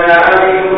عليكم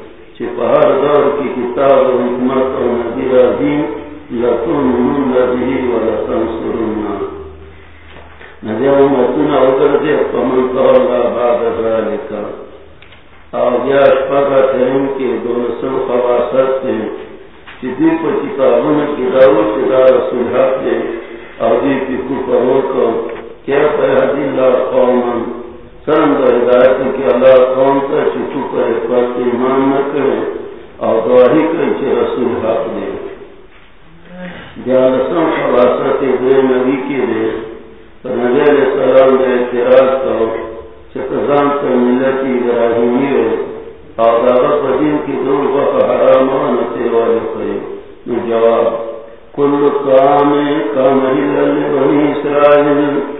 شہر دور کی کتاب و حکمت اور نظیر عظیم لتون نبی و لسن سرنا۔ نظر و متون اوگر دے، فمن قولا بعد ذالکا اور یا شپاقا کے دونسل خواست ہیں چیدی کو کتابوں کی دعوت سے دار سلحات دے۔ اور دی کی کفروں کو کیا پیادی لا قومن سرم ہدایت کی اللہ قوم کا چچو کرے پر ایمان نہ کرے اور گواہی کرے کہ رسول حق دے۔ جالسوں کا کے دے نبی کے دے نبی علیہ السلام نے اعتراض کرو چکزان سے ملت کی ابراہیمی ہو اور دادا پذیر کی دور وقت حرام ہونا سیوال کرے جواب کل کام کام ہی بنی اسرائیل۔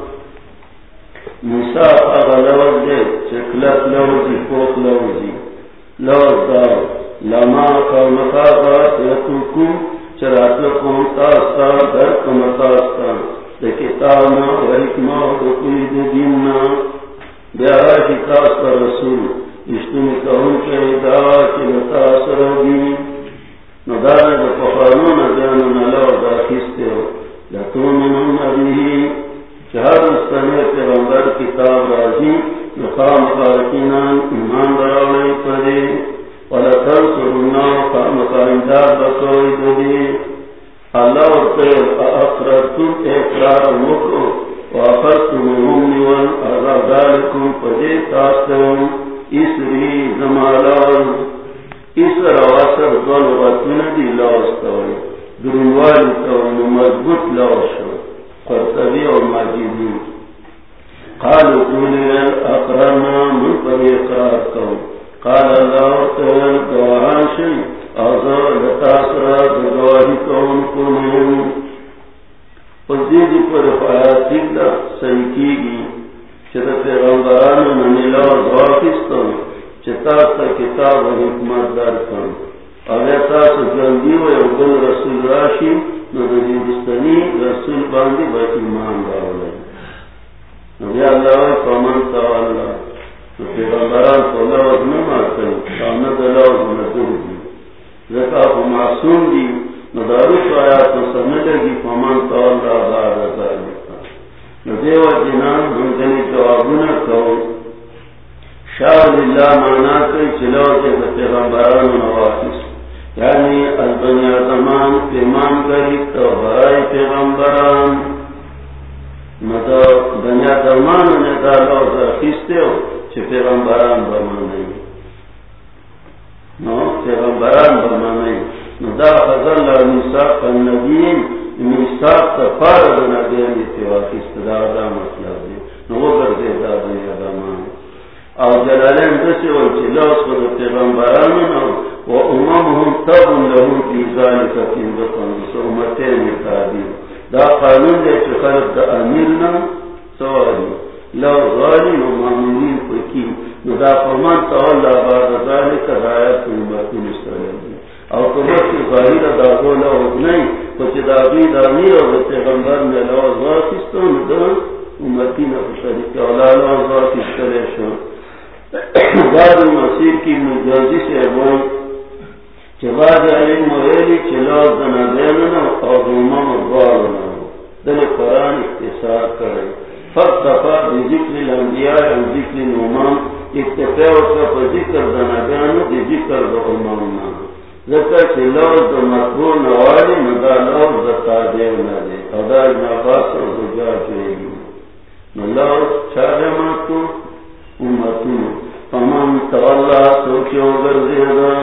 ميساق أغلوز دي شكلت لوزي فوق لوزي لوز دار، لما قوم خاضات يتوكم شراتكم تاستا دركم تاستا لكتابنا وحكمة وقيد ديننا بيارا كتاب رسول اشتنی کہوں کے دعا کی متاثر ہوگی ندار پخانوں نہ جانا نلو دا کستے ہو لتومنون ابھی چہر پیغمبر کتاب راضی، مقام خارقینا ایمان براوڑے پڑے ولکن سرنا قام قائمدار بکوئی دے اللہ ورطے اقررتم اقرار مکو وافرتم ممنون اغا ذالکم پدے تاستم اس اسری زمالان اس رواسر دول وطن دی لاس توئی درنوالی توئی، مضبوط لاسو قرطبی و من پر اقرار کو قال اللہ تعالی گواہان شئی کون پر دا صحیح کی گی چتا پیغمبران منیلا واقستم چتا تا کتاب و حکمت در کن اگر تا سجندی و رسول راشی نو رسول ایمان اللہ دی معصوم دی دیو جنان ہم جوابنا کہو شاہ اللہ مانا چلو کے پیغمبران نوافس یعنی البنیا زمان پیمان کری تو برائے پیغمبران. مطلب دنیا زمان نے دالا کھینچتے ہو چھ پیغمبران بما نہیں نو پیغمبران بما نہیں نو دا فضل اللہ نساء النبیین میساق تفار دنا دیانی تیواقی استدار دا مطلب دی. نو گر دے دا دنیا دا او جلالین دسی وچی لوس خود پیغمبرانو و امامهم تبن لهم فی ذالک فی بطن سو امتین تابیر دا قانون دے چی خلق دا امیرنا سوالی لو ظالم و معمولین فکی نو دا فرمان تاولا بعد ذالک رایت امتین استرلی او کمت کی ظاہر دا غولا ہوت نہیں کچھ دا بی دا میر و پیغمبر میں لواز واقستون دا امتی نفشاری کہ اولا لواز واقستلے شو. دار مسیر کی مجازی سے بول چباد علم مویلی چلاز دنا دینا او امام دوارنا دل قرآن اختصار کرے۔ فقط دفع دی ذکر الانبیاء و ذکر الامام، اکتفاء و ذکر دنا دینا دی ذکر دا امامنا۔ ذکر چی lose the مطبوع نوالی Nida lose the تادیو ندے ادا نباس و زجا جوئیگی نو لوز چاہے ماتو فمن تولا سوکی اوگر زیدا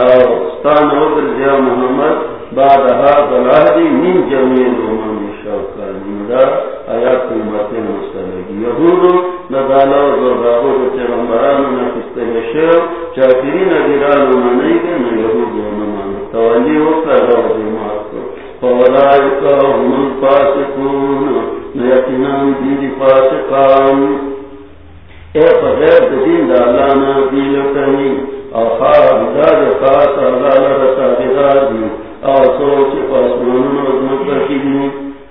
او ستان اوگر زیا محمد بعد ها دلادی من جمیل امم شوکا ندا آیات امتی مستلگی یهودو ندا لوز و راغو دا نفسته شو چاکرین ادرالو منیگه نو یهودو نمان تولی وقت روز ماتو فولائکا هم الفاسقون نیتنان دیدی فاسقان۔ اے فغیر دین دا اللہ نا او خواب خاص اللہ لرسا دی او سوچ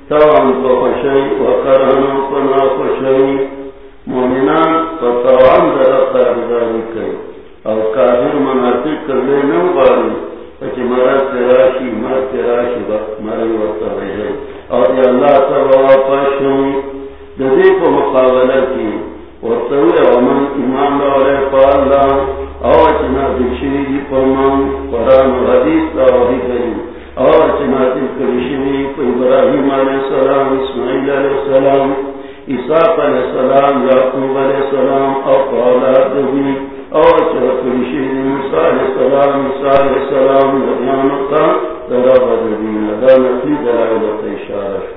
توان خوشی خوشی مومنان کئی او کافر کرنے نو باری پچی مرد تراشی مرد تراشی وقت مرد رہے۔ اور اللہ سر واپس کو مقابلہ کی ورطوی ومن ایمان لورے پا اللہ او چنا دکشنی دی پرمان قرآن و حدیث تاوہی کری او چنا دکشنی پا ابراہیم علیہ السلام، اسماعیل علیہ السلام، عیسیٰ علیہ السلام، یعقوب علیہ السلام او قولات دبی او چنا دکشنی موسیٰ علیہ السلام، عیسیٰ علیہ السلام نبیانتا درہ بدبی لدانتی دلائلت اشارہ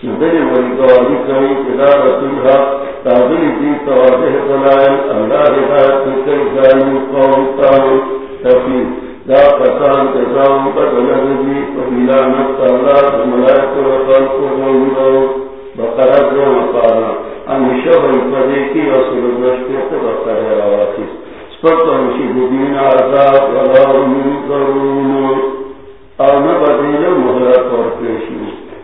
چیزیں بڑی گواہی کری خدا رسول حق تازی دی توازح بلائل اللہ ہدایت فکر جائیو قوم تاو تفیر دا قسان تزاو بدلد دی فبیلا نفت اللہ ملائک و خلق و غیرو بقرد و مقارا انشا بلپدی کی رسول رشتی کو بقرد رواقیس سپتا مشید دین عذاب و غارو ضرور او نبدیل محرق اور پیشیس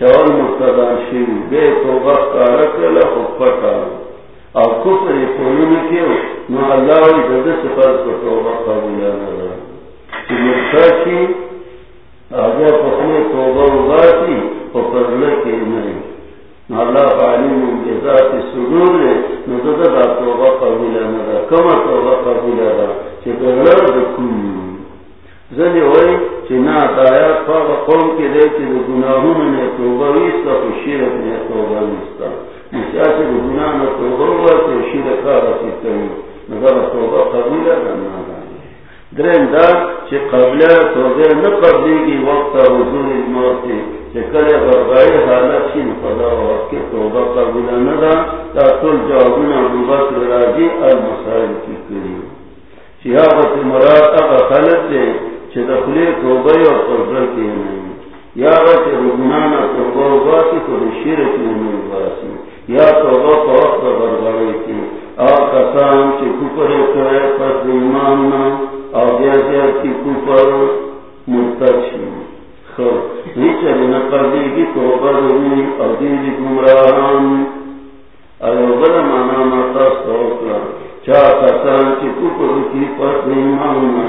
چول مبتدا شی بے تو وقت کا رکل خفت او کفر کوئی نہ کیو نو اللہ وی دد سفر کو تو وقت کا بولا نہ کہ مرشی اگر پخنے توبہ اگاتی تو کرنے کے نہیں. نو اللہ پانی میں ذات سرور نے نو دد توبہ قبول نہ کما توبہ قبول نہ کہ گلر دکوں زنی ہوئی چی نا دایات فاق قوم کی دے چی دو گناہون نے توبہ ویستا تو شیرت نے توبہ ویستا مسیح چی دو گناہ نے توبہ ویستا تو شیرت کارا کی تنی. نظر توبہ قبیلہ کرنا دانی درین دا چی قبلہ توبہ نقبلی کی وقتا وزور الموتی. چی کل غربائی حالت چی نقضا وقت کی توبہ قبیلہ ندا تا تل جاؤنا عبوبات راجی المسائل کی کری. چی مراد اغا خلق دے چدخلے توبے اور توبہ کے نہیں یا وقت رگنانا توبہ ہوگا کہ کوئی شرک نہیں باسی. یا توبہ کا وقت بربادی کی اور کسان کے کفر کرے پس ایمان نہ اور جیسے کی کفر مرتشی خو نیچے نہ کر دی کہ توبہ ہوئی اور دین گمراہان ایوبل مانا ماتا سوکلا چاہ کسان کے کفر کی، پس ایمان نہ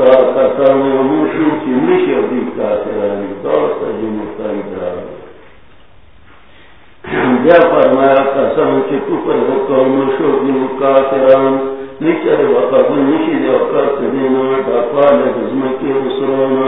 شي د خپل دینه د خپل د زمکه وسرونه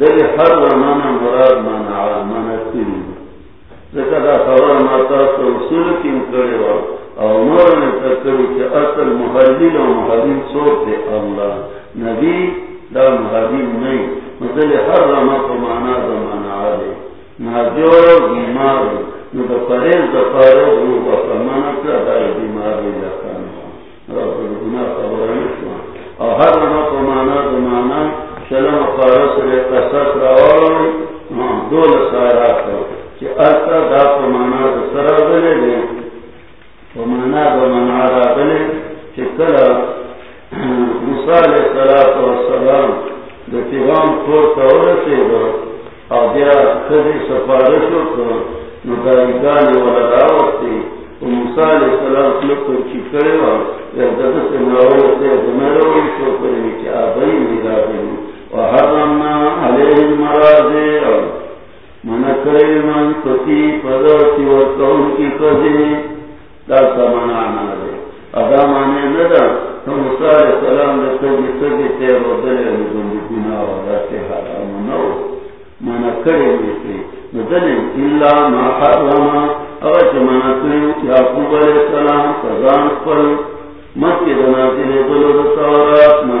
دل حرم مانا مراد مانا مانا كل ذکر دا خبر اصول کرے وا او نے کہ اصل محلل و محلل اللہ۔ نبی دا مہاجر نہیں۔ مطلب ہر رما کو مانا دا مانا آدھے ناجور بیمار نو مطلب دا پریز دا رو مانا کر دا بیمار بھی لکھانا رب اور ہر رما کو مانا دا مانا شلم پارو سرے قصت راوڑی دول سارا کر چی اتا دا کو مانا دا سرا بلے دے مانا دا مانا را بلے چی کلا مثال سلام و سلام دا پیغام کور تاور سے دا او بیا خدی سفارشو کا ندائیگانی والا راوستی و مثال سلام سلوکو چی کرے وا، یا دد سے ناور سے دنروی شو کرنی چی آبائی میرا بینی و حرمنا علیہ المرازی من کرے من کتی پدرتی و کون کی قدی دا سمنانا دے. ادا مانے ندا. تو مصار سلام لکھو جی سبی تیر و دلے مزنی گناہ و راتے حرام نو. مانا کرے بیتی ندلے اللہ ما حرما اگر چمانا کرے یعقوب علیہ السلام سزان پر مکی دنازل دلو تورات نا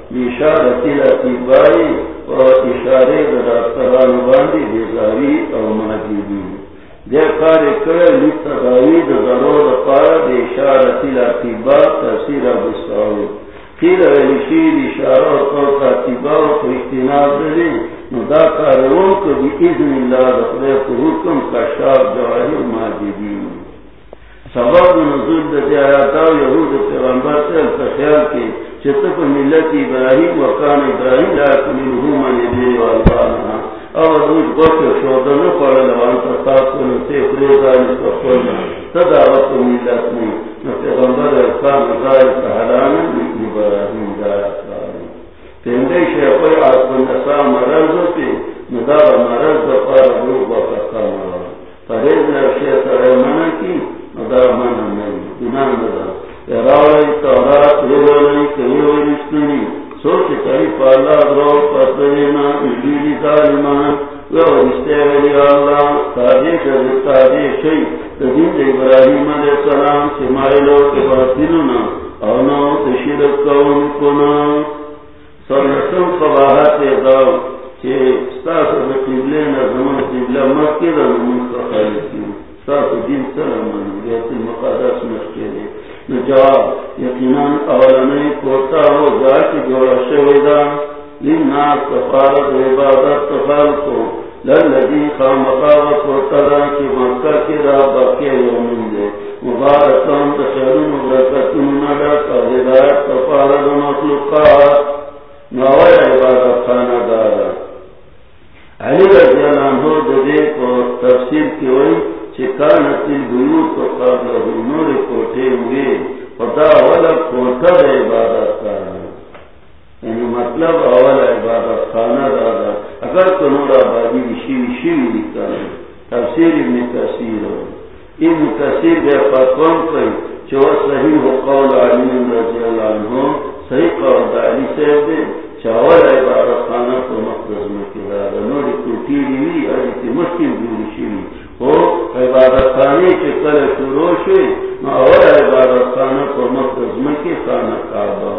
لاتی بائی اور اشارے دراستران باندی او ماجیدی دے کار کرے لیتداوی دبو دفارا دے بساوی ویلشید اشارہ و دے کارون اذن اللہ حکم جواہر ماجیدی سبب نزول دے آیاتا یہود پیغمبر سے التخیال کی چتپ ملت ابراہیم وکان ابراہیم لا کنلہو من ابی او دوج گوش شودن پڑھ لوان تستاس کنو سے فریضانی سفرنا تدعوت ملت میں پیغمبر ارکان ازائی سہلانا لیکن ابراہیم جایا ساری پیندے شیخوی آسان نسا مرض ہوتی ندار مرض دفار روح بکتا مرض فریض نرشی سرے کی سمائلو کے باطننا اونو تشیرک کون کنا سرنسل قباحات اداو چھے ستاس دین سلام بیت المقدس مشکے دے جواب یقیناً اولنی کوتا ہو جا کی جوڑا شویدہ لینا سفارت عبادت تفالکو للذی خامقاوت و ترا کی مکہ کی را باقی یومن دے مبارکان تشرون مبرکتن نڈا کا ہدایت سفارت مخلوقات۔ نوائی عبادت خانہ دارا علی رضی اللہ عنہ دے کو تفسیر کی ہوئی۔ چکانت البیوت نور کوٹے ہوئے، خدا والا کوٹا عبادت خانہ یعنی مطلب اول عبادت خانہ دادا اگر تو نور آبادی شیوی شیوی لکھا ہے تفسیر ابن کثیر ہو ابن کثیر بے فتوان کئی جو صحیح ہو قول علیم رضی اللہ عنہ، صحیح قول دالی سے دے۔ چاول عبادت خانہ کو مقدس میں کیا نور کوٹی ہوئی اور مشکل دور شیوی عبادت خانے کے کل شروع سے اور عبادت خانہ کو مقدم کے خانہ کعبہ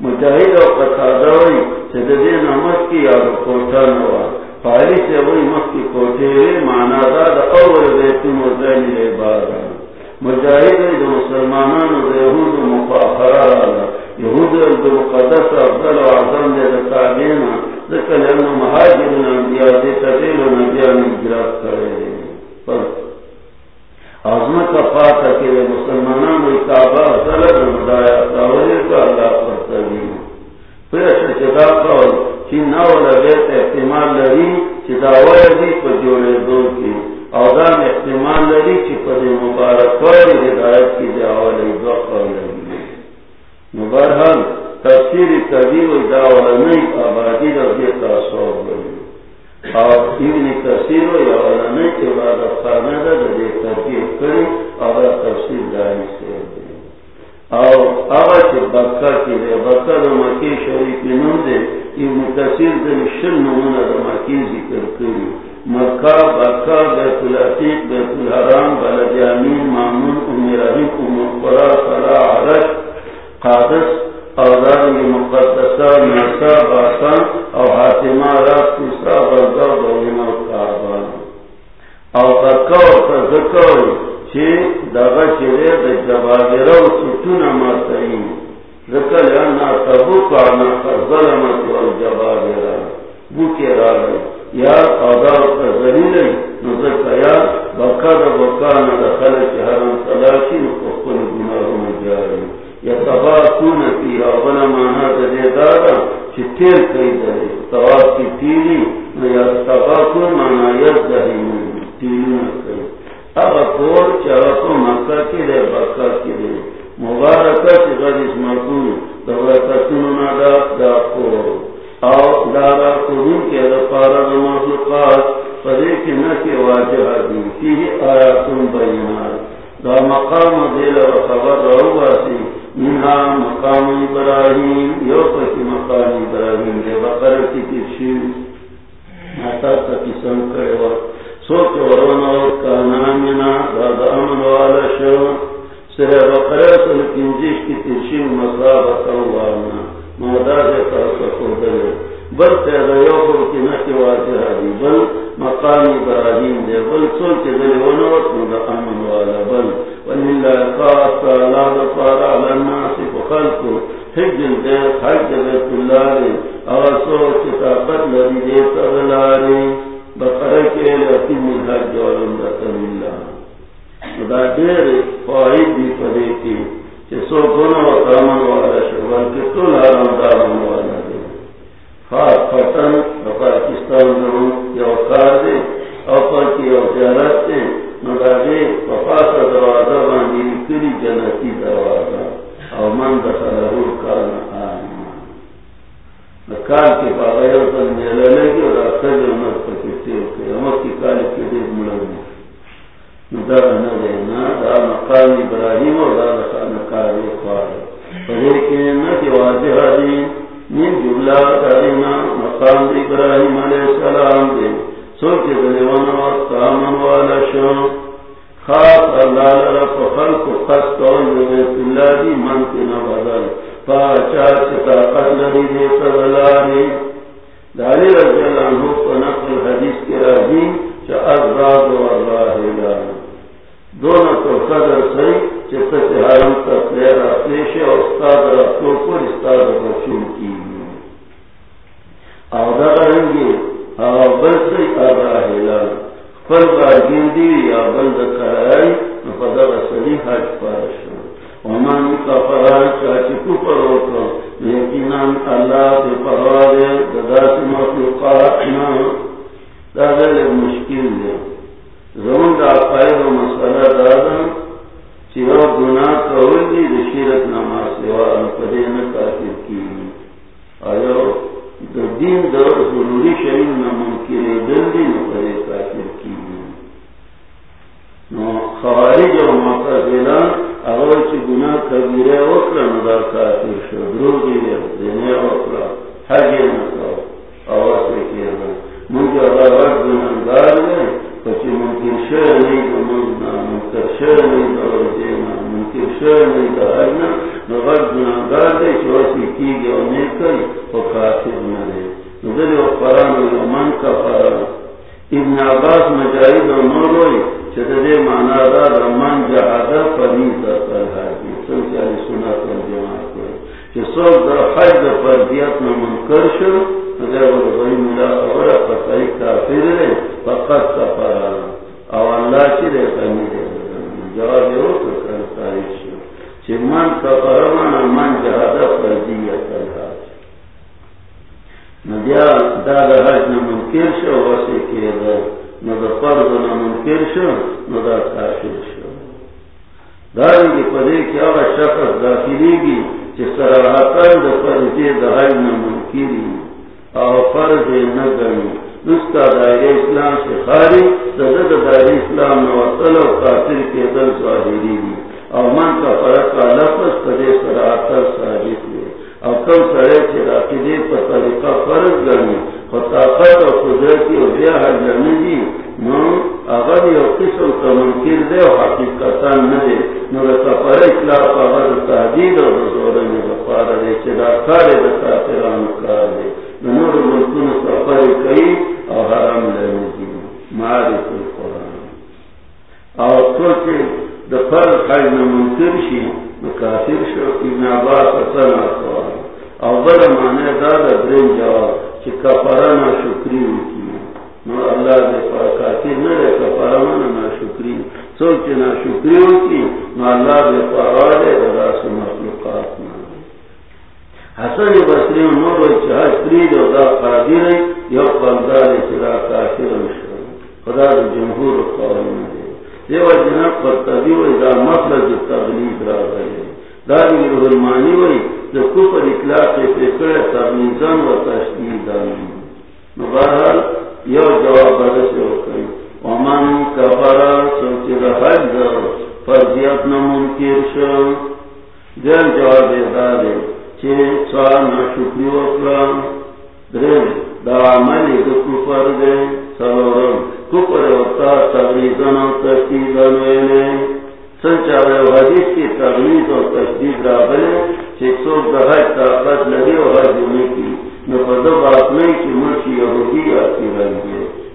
مجاہد اور قطادہ ہوئی سجدے نمک کی اور کوٹھا نوا پہلی سے وہی مک کی کوٹھے مانا داد اور بیت مزین عبادہ مجاہد جو مسلمانان یہود مفاخرہ یہود جو مقدس افضل و اعظم دے تابعین ذکر انہم مہاجرین انبیاء دے تدیل و نبیاء نجرات کرے عظمت کا پاتا کہ مسلمانوں میں کعبہ غلط بتایا تاوری کا اللہ پر تبھی پھر اچھا چدا قول چی نہ بیت احتمال لری چی دعوی دی جوڑے دو کی۔ اوزان احتمال لری چی مبارک کوئی ہدایت کی دعوی لئی دو قول لگی۔ مبارحال تفسیر کبھی و دعوی نہیں، آبادی رضی تاثور لگی اور ابن کثیر یا علماء کے بعد خانہ دا دے ترکیب کری اور تفصیل داری سے اور آغا چھ بکا کی دے بکا دا مکی شریف نم دے ابن کثیر دے شل نمونا دا مکی ذکر کری۔ مکہ بکا بیت العتیق، بیت الحرام بلد امین، مامون ام رحیم ام قرآ صلاح، عرش، قادس اوزان مقدسہ نسا باسان او حاتمہ رات تیسرا بلدہ بہینا کعبان. او تکاو تذکاو چی دغا چیرے دا جباگرہ و ستون ذکر انا تبوک آنا ظلمت والجباگرہ بوکی را یا اوزان تذلیل نزکا یا بکا دا بکانا دا حرم تلاشی نکفن گناہ مجاری یتباسون فی اولا مانا دے دادا چی تیر کئی دے کی تیری یتباسون مانا ید دہی تیری نکئی اب مکہ کی دے، بکہ کی دے. مبارکہ چی مرکون دا او دارا قرون کے دفارا پدے کی نکی واجہ دی. آیاتون دا مقام دیل و خبر رو باسی. منها مقام ابراہیم یو پکی مقام ابراہیم دے بکر کی کسی ماتا کا کسم کرے وقت سوچ ورون اور کا نام منا دادا امن والا شو سر بکر سن کنجش کی ترشی مسا بتاؤں دے دیتا سکو دلے بل تیرا یوکر کی نکی واجہ بل مقام ابراہیم دے بل سل کے دلے ونوت مدى امن والا بل۔ وللہ حجن دے حج بیت اللہ لدی دے بقرہ کے من حج دیر فائد دی پدے کی، کہ سو گنا و والا شروع کے دارم والا۔ دے خاص پتن پاکستان ضرور یا کار دے اوپر کی اور زیارت دے، مگر پپا کا دروازہ باندھی کلی جنتی دروازہ، اور من بسا دخل کار کال کے فرضی دا فرض نہ گنی اس کا دائرہ اسلام سے خاری صدد دائرہ اسلام نہ وصل و کافر کے دل ظاہری دی. او من کا فرق کا لفظ پدے سراہتن ثابت ہوئے او کم سڑے چی راکدی پا طریقہ فرض گرمی خو طاقت و قدرتی و بیا حل جرمی دی. نو اگر یو قسم کا منکر دے و حقیقتا ندے. نو رتا پر اطلاق اگر تحدید و رزورنی بفار دے دا کار دا کافران کار دے. نور ملکون سفر کئی او حرام معارف القرآن. او تو دا فرض شی شو، ابن عباس او معنی دا دا درین جواب کفرانا شکری نو اللہ دے پا نرے کفرانا شکری چی نا شکری ہوکی نو اللہ دے پا آلے دا راس مخلوقات نا حسن بسری نور چی حج پرید و دا قادر یو قلدار چی دا کافر شو خدا دا جمهور قوم دے۔ دیو جناب پر تبھی وہی دا مطلب تبلیغ را گئے داری رحمانی وہی جو کفر اطلاع کے فکر تبلیغن و تشدید دانی بہرحال یہ جواب سے ہو گئی امن کفرا سوچ حج فرضیت نہ شو۔ دل جواب دارے چھ سوال نہ شکری درم دا عملی دو کفر دے۔ سلورم، کفر ہوتا تبلیغن و تشدید سنچا حدیث کی تغلیق اور تشدید رابلے ایک سو دہائے طاقت لگے اور حج ہونے کی۔ نہ پدو بات نہیں کہ مرشی یہودی آتی رنگ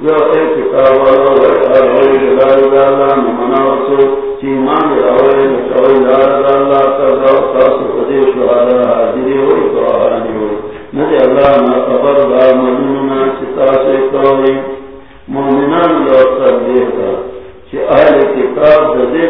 سبحان علم يوائد كتاب الله وعلى جلال دا اللہ نمنا چیمان راوئے نشوئی دار دا اللہ قضا وقاس قدی حاضری ہوئی تو آہانی ہوئی نجی اللہ نا دا مدننا چتا سے کوئی مومنان لو سر چی اہل کتاب دا دے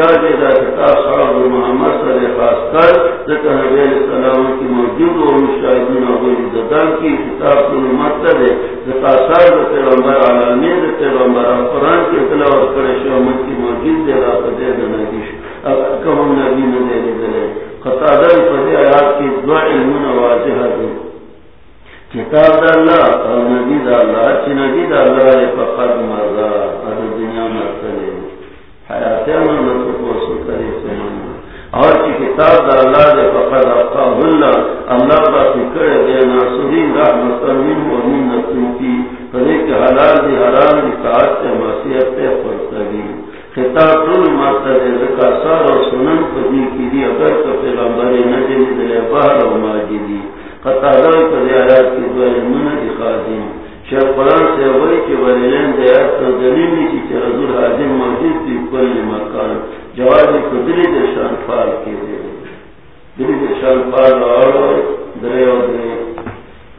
زجاج دا کتاب صحاب محمد صلی اللہ خاص کر، ذکر نبی السلام کی موجود و مشاہدین و غیر زدان کی کتاب کل مطلب ہے۔ ذکر صاحب پیغمبر عالمی دا پیغمبر قرآن کی اطلاع و کرش و مد کی موجود دے را فدی دا نبیش اگر کم نبی ندے دے خطادر فدی آیات کی دعا علمون واضح دے کتاب دا اللہ، اور نبی دا اللہ چی نبی دا اللہ فقط مرضا ادھر دنیا مرتلے حیات اور کی کتاب دا اللہ دے فقد اقاب اللہ اللہ با فکر دے ناصرین، رحمت من و من نسل کی۔ فدے کے حلال دی حرام دی کارت سے معصیت تے فرسلی خطاب طول ماتا دے، ذکا سار و سنن فدی کی دی، اگر کا پیغمبر نجم دلے بحر و ماجدی۔ قطادہ فدی آیات کی دو علمون دی خادم۔ قرآن سے وہی کہ ولیلین دیات کا دلیل نہیں کی رضول حاضر موجود تھی کل مکان. جواب کو دلی دشان فال کے دے دلی دشان فال اور درے اور درے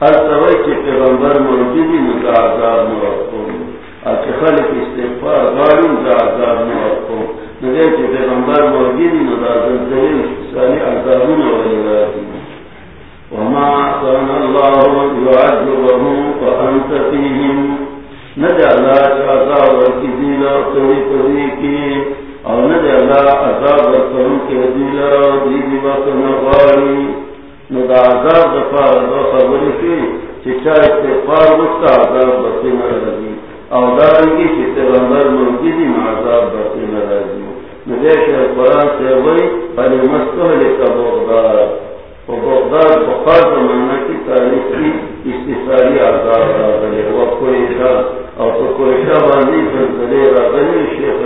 ہر سوئی کے پیغمبر موجودی نگا آزاد مرکو اچھے خلق استغفار غارون کا آزاد مرکو نگے کے پیغمبر موجودی نگا دلیل، سالی آزادون ولی وما كان الله ليعذبهم وأنت فيهم. نجعل عذاب الكذيل قوي طريقي. أو نجعل عذاب القوم كذيل وديب بطن غالي ندا عذاب دفار وخبر فيه چچا استغفار وسط عذاب بطن رضي او دارنگی چی تغمبر ملکی دی معذاب بطن رضي ندیش قرآن سے وی فلی بغدار و بخار زمانہ کی تاریخ کی و تو شیخ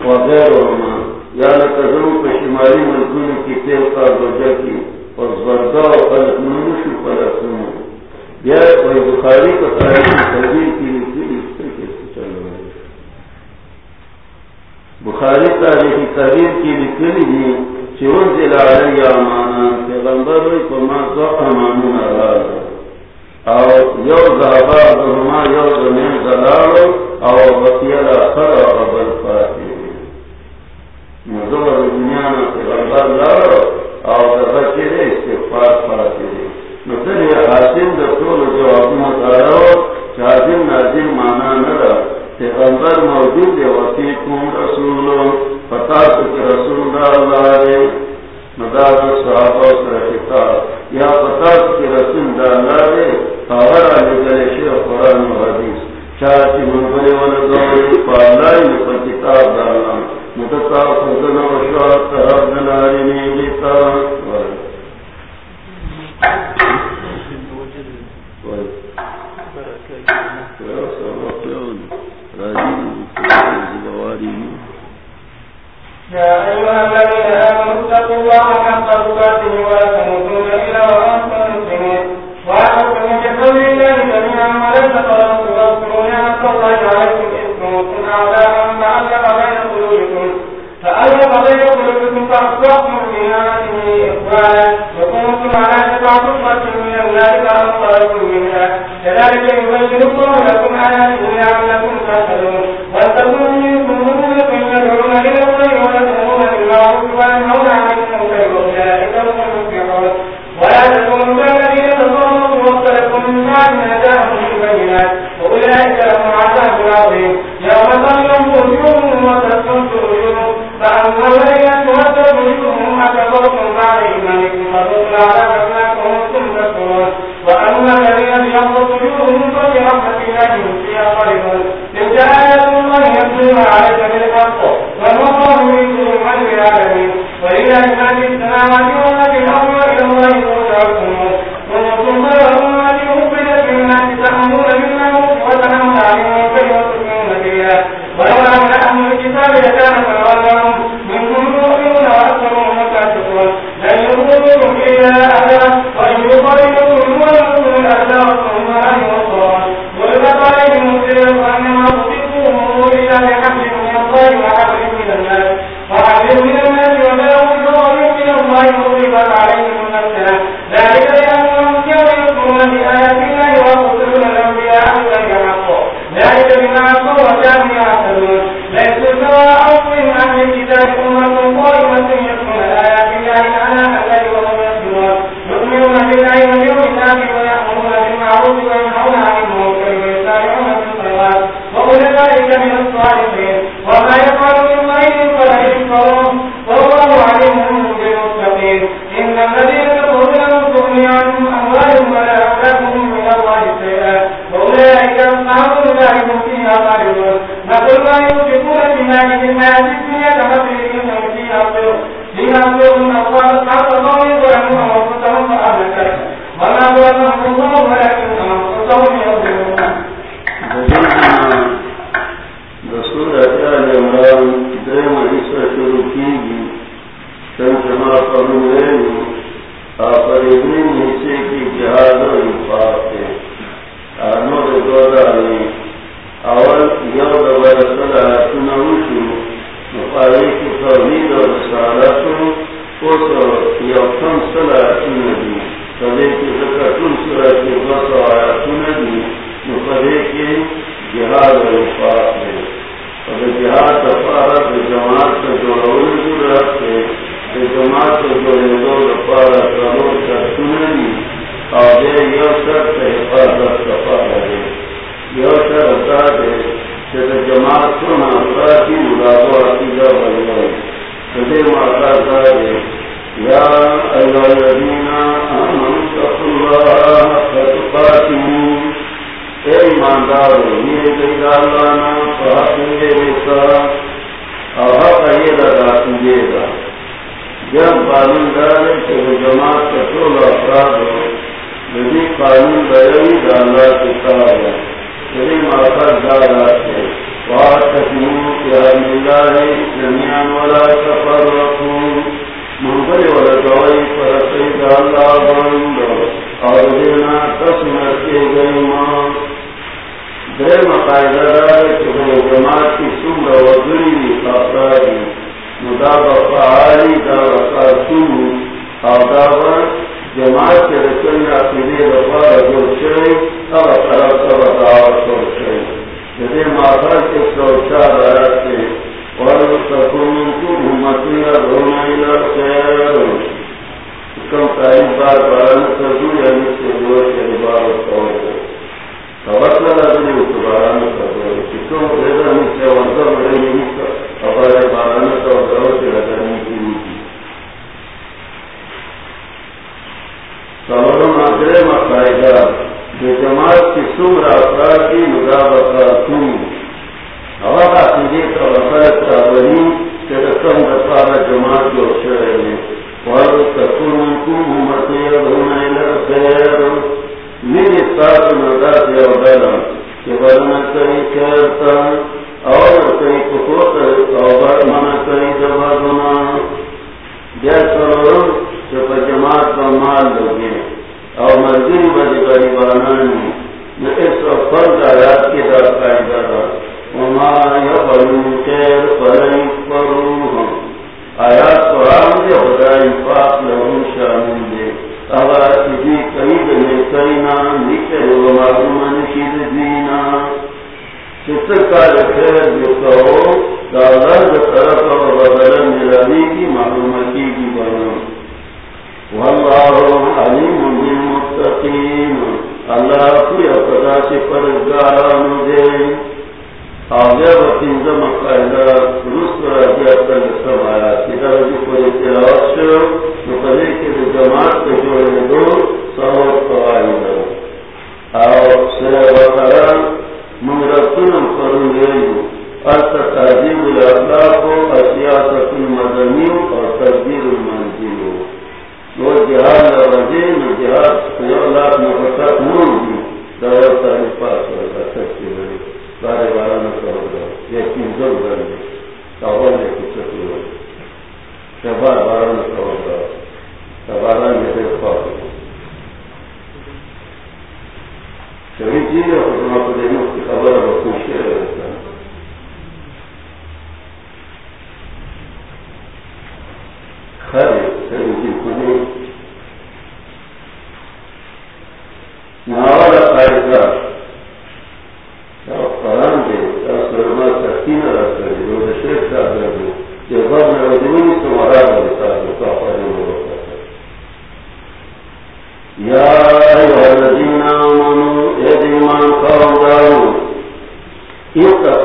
وغیر یا شمالی ملکون کی تیل کا کی اور زردہ و خلق منوش کوئی بخاری تاریخ تحریر کی لکھی اس سے کیسے چل رہا ہے؟ بخاری تاریخ تحریر کی لکھی لی چون ضلع علی امانا پیغمبر ہوئی کو ما امانون اغار او یو زہبا دہما یو زمین زلالو او بطیل اخر و غبل فاتح دنیا پیغمبر لارو او استغفار پاتی حاصل جوابو نازل مانا نرا پیغمبر موجود رسول رسول اللہ رے مدار صحابہ یا رسول اللہ خبر آلی گلے قرآن و حدیث چاہتی منبری پالائی کتاب دا اللہ متتا و شاعت تحب دلاری نیلیتا يا أيها الذين آمنوا اتقوا الله حق تقاته ولا تموتن إلا وأنتم مسلمون واعلموا بقول الله جميعا ولا تقربوا واذكروا نعمة الله عليكم إذ كنتم أعداء فألف بين قلوبكم فألف بين قلوبكم فأصبحتم بنعمته إخوانا وكنتم على شفا حفرة من النار منها. كذلك يبين الله لكم آياته لعلكم تهتدون. ولتكن منكم أمة يدعون إلى الخير ويأمرون بالمعروف وينهون عن المنكر وأولئك هم المفلحون. ولا تكونوا كالذين تفرقوا واختلفوا من بعد ما جاءهم البينات. وأولئك لهم عذاب عظيم. يوم تظلم وجوههم وتسكن وجوههم. فأما الذين تودوا وجوههم أكفرتم بعد إيمانكم فذوقوا العذاب بما كنتم الذين ابيضت وجوههم ففي الله هم فيها الله يتلوها عليك بالحق والله من دون العالمين. ولله ما السماوات وما في الأرض الله ترجع الأمور كنتم خير أمة أخرجت للناس تأمرون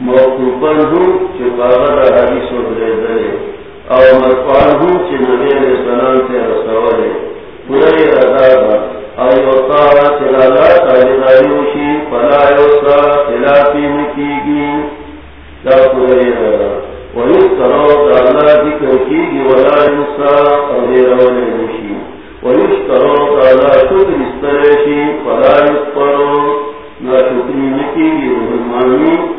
موقوفن ہوں کہ باغر حدیث و دلے ہوں کہ سے رسول ہے۔ پورے رضا کرو دا اللہ ذکر کی گی ولا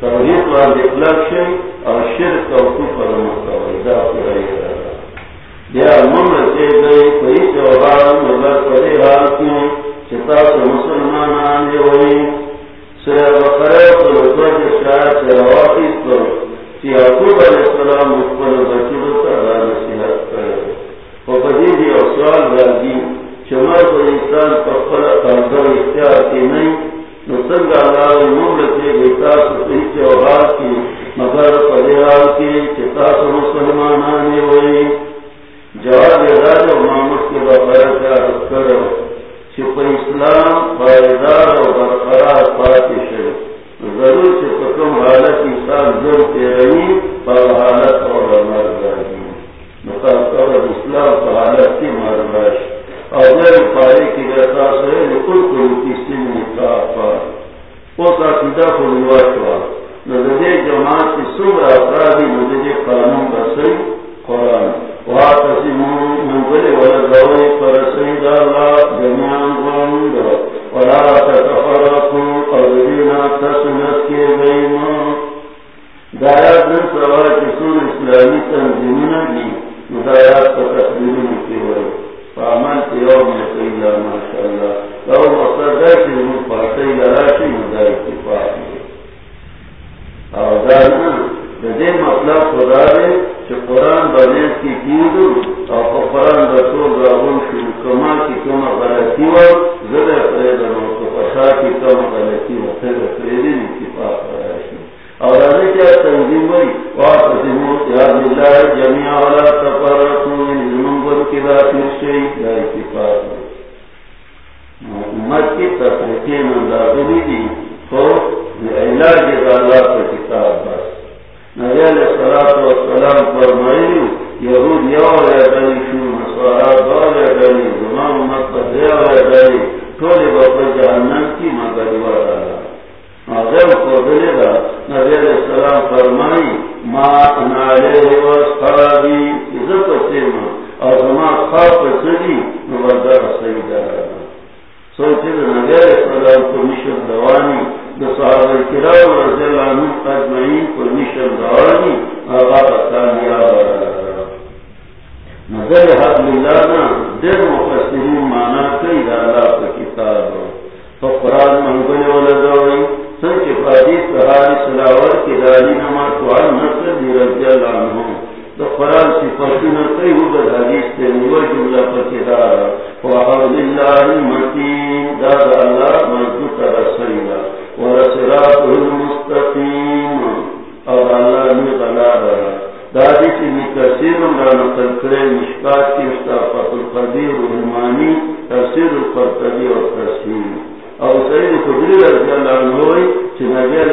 اور شرک اور کفر مکہ یا من سے گئی کوئی تہوار مگر پڑے حال کیوں چتا تو مسلمان آنے ہوئی سر بخرے تو لوگ شاید سے واپس تو یعقوب علیہ السلام مقبل بچوں کا نصیحت کرے اور بدی بھی اور سوال راضی چمر کو انسان پپل اختیار کی نہیں نسنگ اللہ تہوار کی مگر پریوار کی چتا مسلمان آنے ہوئی جواب راج محمد کے بقرا کا کرو چھپ اسلام پائیدار اور برقرار ضرور سے حالت انسان جڑ کے رہی، پر حالت اور وہ کا نظر جماعت کی سب اپرادھی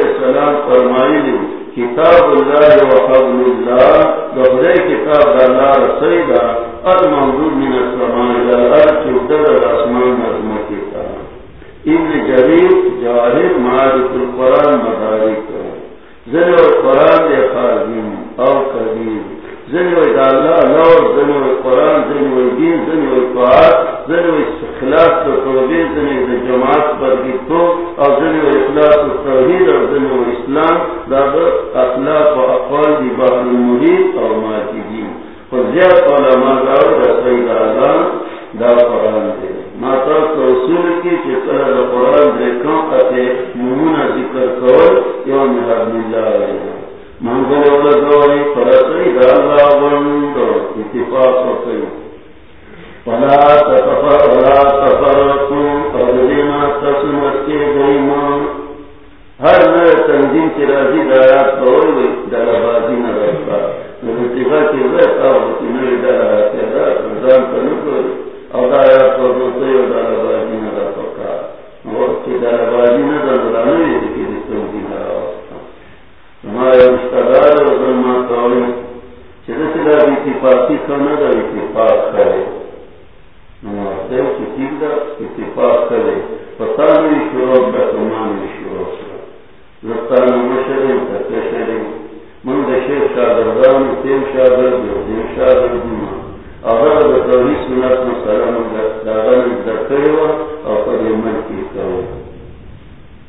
السلام فرمائی لی کتاب اللہ و قبل اللہ دفرے کتاب اللہ رسیدہ المنظور من السلام الى کی در الاسمان نظمہ کتاب ابن جریر جواہر معارف القرآن مدارک زن و قرآن دے خارجین، او اللہ نور قرآن دین اخلاص و جماعت برگی تو اخلاص و توحید اسلام دا اخلاق و اقوال دی بحر ماتی دین داو دا سید آزان دا قرآن دے۔ ماتا تو اصول کی دا قرآن دے کم قطع ذکر کول، یوم حد اللہ علیہ۔ منگل والا دوری تفر تسمت کے ہر نئے تنظیم کی راضی بازی نہ رکھتا نتیجہ کی رہتا ہوتی اور اور بازی نہ ما یستدار سر من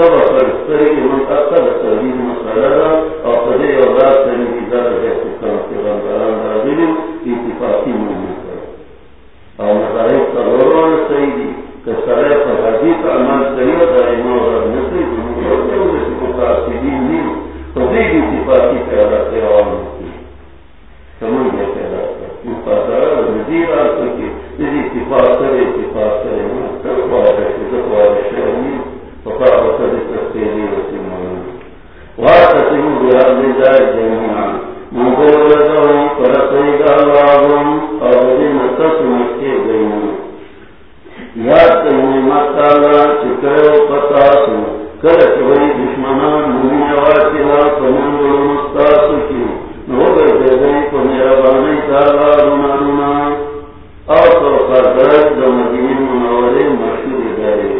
سب اثر اس طریقے میں اثر اثر ہی مسئلہ رہا اور سجے اوزار سے انتظار ہے سکتان کے بندران راجلی کی اتفاقی مجھے کر اور مظاہر کا روان سیدی کہ سرے فہدی کا عمل سیدہ در ایمان را نسلی جنگیوں کے اندر سکتا سیدی نہیں تو دیکھ اتفاقی پیدا کے عوام کی۔ سمجھ گئے پیدا کر مقاطرہ و مزیر آسکے یہ اتفاق سرے اتفاق سرے۔ مجھے کر پاہ رہے کہ دکھوارے شہر نہیں وقال التفسير والتمام واعتصموا بحبل منورے مشہور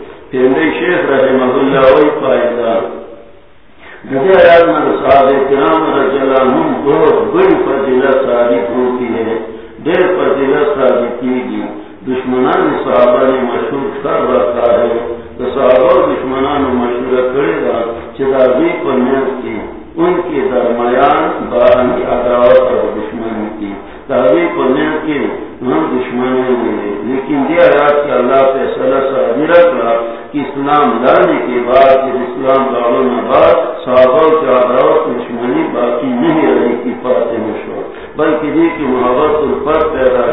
تیمری شیخ رحمہ اللہ وی فائدہ جدی آیات میں صحابہ کرام رضی اللہ دو بڑی فضیلت ثابت ہوتی ہے دیر فضیلت ثابت کی گی دشمنان صحابہ نے مشہور کر رکھا ہے، تو صحابہ دشمنان مشہور کرے گا چدابی پر نیز کی، ان کے درمیان بارنی عداوت اور دشمنی کی۔ تاغی کے ملے لیکن یہ رات اللہ فیصلہ اسلام لانے کے بعد اسلام لانے کے بعد صحابہ دشمنی باقی نہیں رہی کی فاتح مشور بلکہ یہ کہ محبت الفت پیدا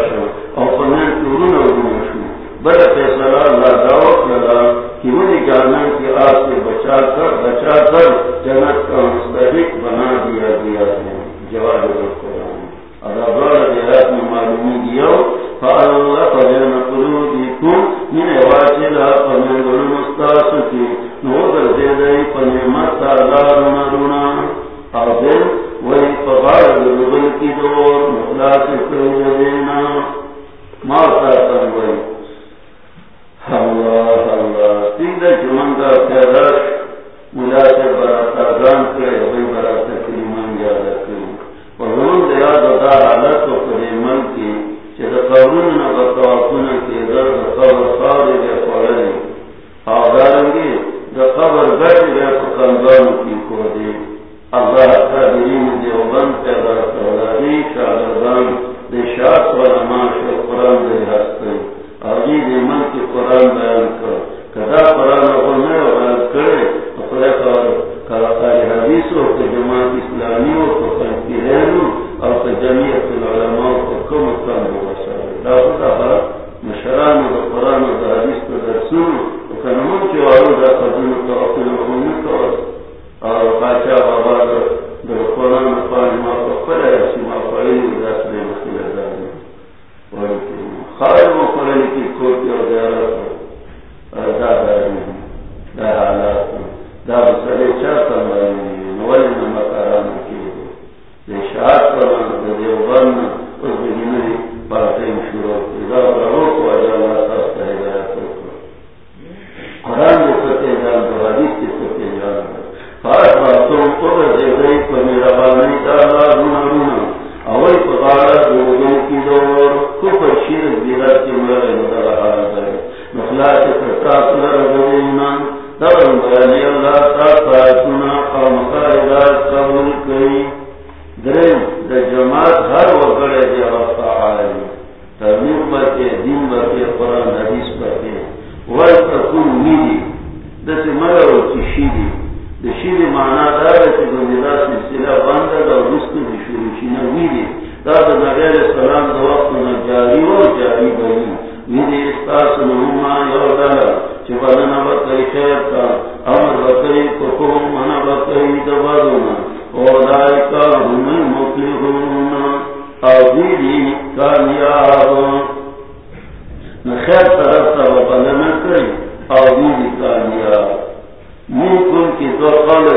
شي نه ویلي دا نبی علیہ السلام د وخت نه و جاری بني ویلي تاسو نو ما یو دا چې امر وکړي کو منا وکړي دا او دا کا هم مفلحون او دې کامیاب. نه خیر طرف ته وبلنه کوي او دې کامیاب. ممکن کې دوه قالې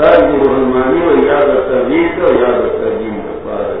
تاج روحانی یاد تجید و یاد تجیم کفار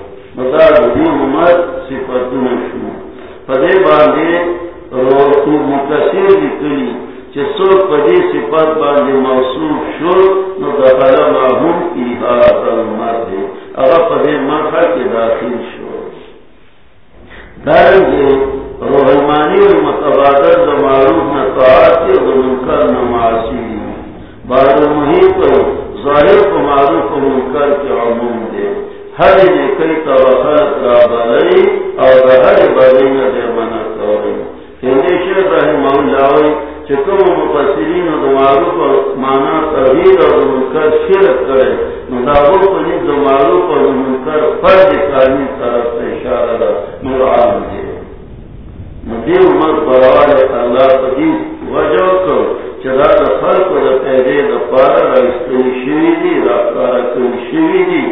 مدار دی امت صفتون شما. پدے باندے روتو مکسیر لکلی چه سو پدی صفت باندې موصوف شو نو دخل معهم کی هذا المرد اغا پدی مرخا کی داخل شو دارنگی روحمانی و متبادر دا معروف نتاعاتی و منکر نمعاسی بعد محیط ظاہر کو معروف و منکر کی عموم دے. ہر نیکی توخلت را بلئی او دا ہر بلئی ندر منت کوئی یعنی شیخ رحمہ اللہ چکم مفسرین و دمارو پر مانا تغییر اور منکر شرک کرے مدابو پر نیز دمارو پر منکر فرد کارمی طرف سے اشارہ دا مرعام دے مدی امت بروال اللہ قدیس وجہ کر چدا دا فرق و دا پیدے دا پارا را استنی شوی دی را پارا کنی شوی دی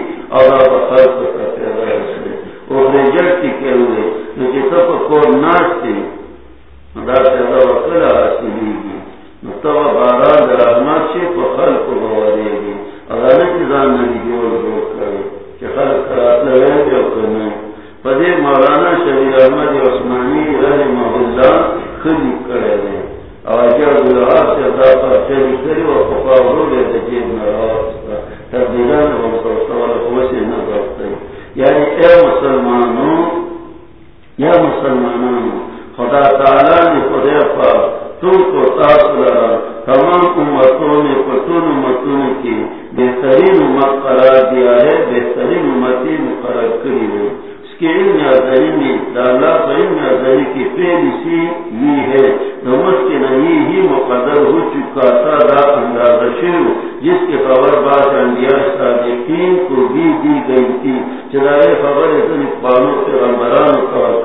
اور دا سے دا پر چلی کری و خفا رو لے دجیب نراوستا تبدیلان و مصوصوال خوصی نظرتے یعنی اے مسلمانوں یا مسلمانوں خدا تعالیٰ نے خدا پر تم کو تاث لگا تمام امتوں نے پتون امتوں کی بہترین امت قرار دیا ہے، بہترین امتی مقرر کری ہے۔ کے علم ازلی میں علم ازلی کی پہلی سی یہ ہے۔ نمس کے نہیں ہی مقدر ہو چکا تھا دا اندازہ شروع، جس کے خبر بات انڈیا صادقین کو بھی دی گئی تھی۔ خبر اتنی پانوں سے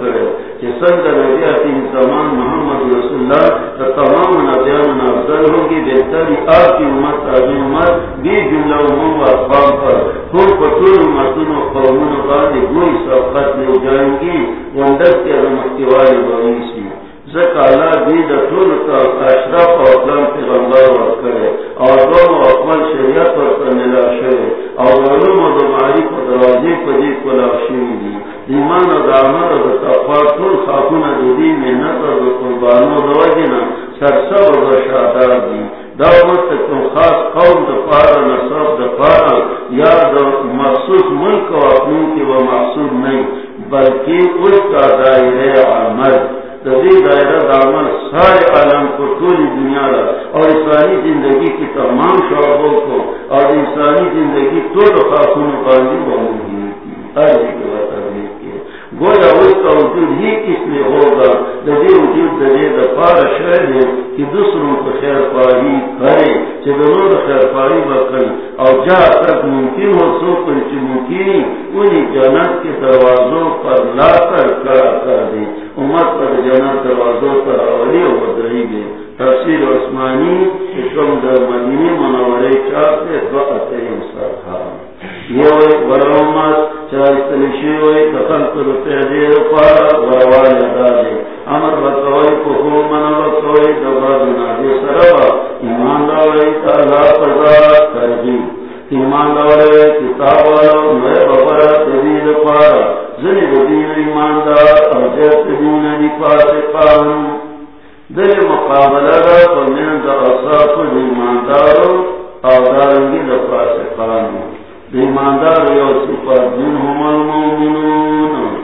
کرے کہ سنگ نبیاتی زمان محمد رسول اللہ تمام نبیان افضل ہوگی بہتری آپ کی امت آبی امت بھی جملہ عموم و اقبام پر۔ خود پتور امتون و قومون باندی گوئی سبقت لے جائیں گی۔ وندر کے رمتی والی بغیر سی زکا اللہ دی دا طول کا اشراف و اقلام پیغمبر وقت کرے۔ اور دون و اقمال شریعت و سنلا شوئے اور علوم و دماری کو دروازی کو دی کو لاشوئی دی ایمان و دامر و تقوی طول خاکون دی محنت و قربانو دواجنا سرسب و شادر دی دعوت تکن خاص قوم دا پارا نصاب دا یا دا مخصوص ملک و اقنون کی و محصول نہیں، بلکہ اس کا دائرہ عمل. دائرہ دامن سارے عالم کو پوری دنیا کا اور انسانی زندگی کی تمام شعبوں کو، اور انسانی زندگی تو خاصوں باندھی بہت ہر ایک گویا اس کا وجود ہی کس لیے ہوگا ددی وجود ددے دفار شہر ہے کہ دوسروں کو خیر پاری کرے چلو خیر پاری بکری اور جہاں تک ممکن ہو سو کر ممکن انہیں جنت کے دروازوں پر لا کر کھڑا کر دے۔ امت پر جنت دروازوں پر اولی و بدرئی گئے تفسیر عثمانی کم در مدینی منورے چار سے دو اتے مسا یہ برامت چاہیے ہوئی دخل کر پیدے پارا بروال دادے امر بکوئی کفو من سروا، ایمان داوئی پزا کرجی ایمان داوئی کتاب والا ببرا پارا۔ زنی بدین ایمان دی پاس دل مقابلہ دا فمین دا اصاف ایمان دارو دارنگی دا پاس ایماندار یو صفات منهم المؤمنون.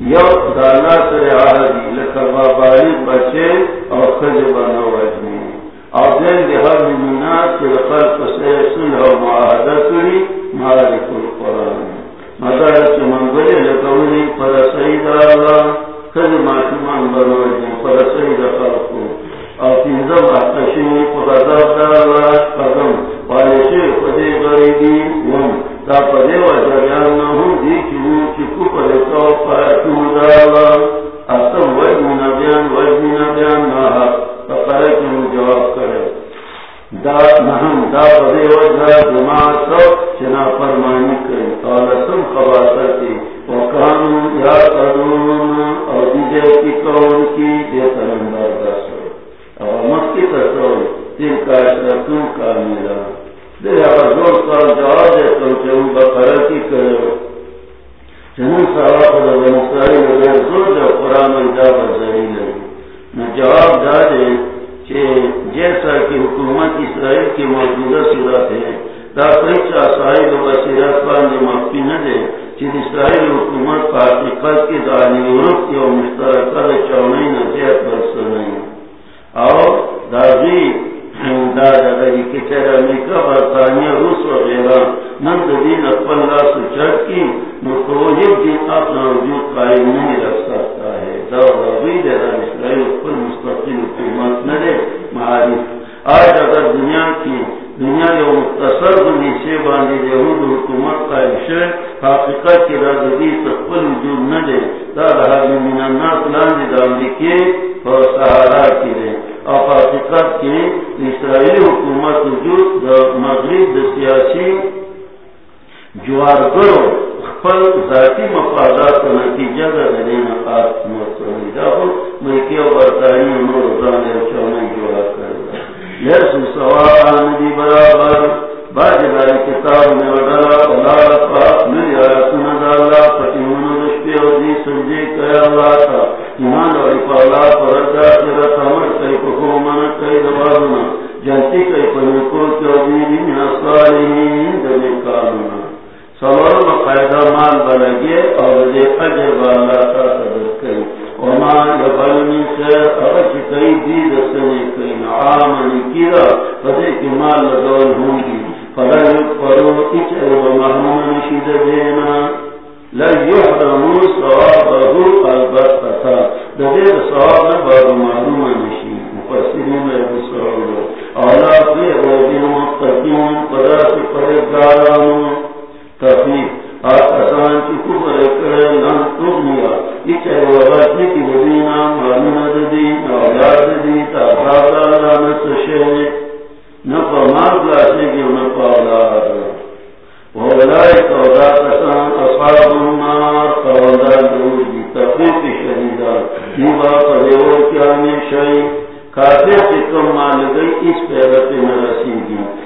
یو دا نصر آہدی لکر باباری بچے او خجب نوجنی او دین دی حل منات چی لخلق سیسن او معاہدہ کری مالک القرآن. مگر چی منگل لکولی پر سید اللہ. خجب ماتمان بنوجنی پر سید خلقو. او تینزم احتشنی پغذاب دارلاش قدم. پایشی پدی غریبی، وم. تا پدی و متقين قدرات فرقالان تفيق آسان کی کرے کی دی اولاد دی کی تودا اصحاب النار تودا دور دی تفیق کیا میں شئی کافر سے کم مان گئی، اس پیغت میں رسیدی۔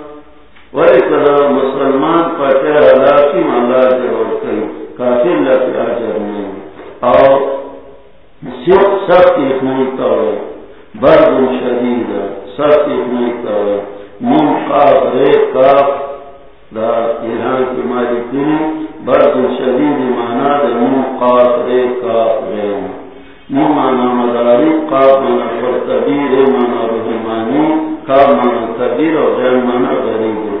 مسلمان پچے ہلاکی مالا کافی لگتا جرمی اور سب سخت برد شدید رے دا ایران کی برد شدید مانا دا من رے رے مانا مداری، قاف مانا فرطبیر مانا رحمانی کا مانا تبیر اور غیر مانا غریب۔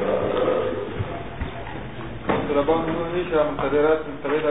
طلبه من شهر مقدرات من طريق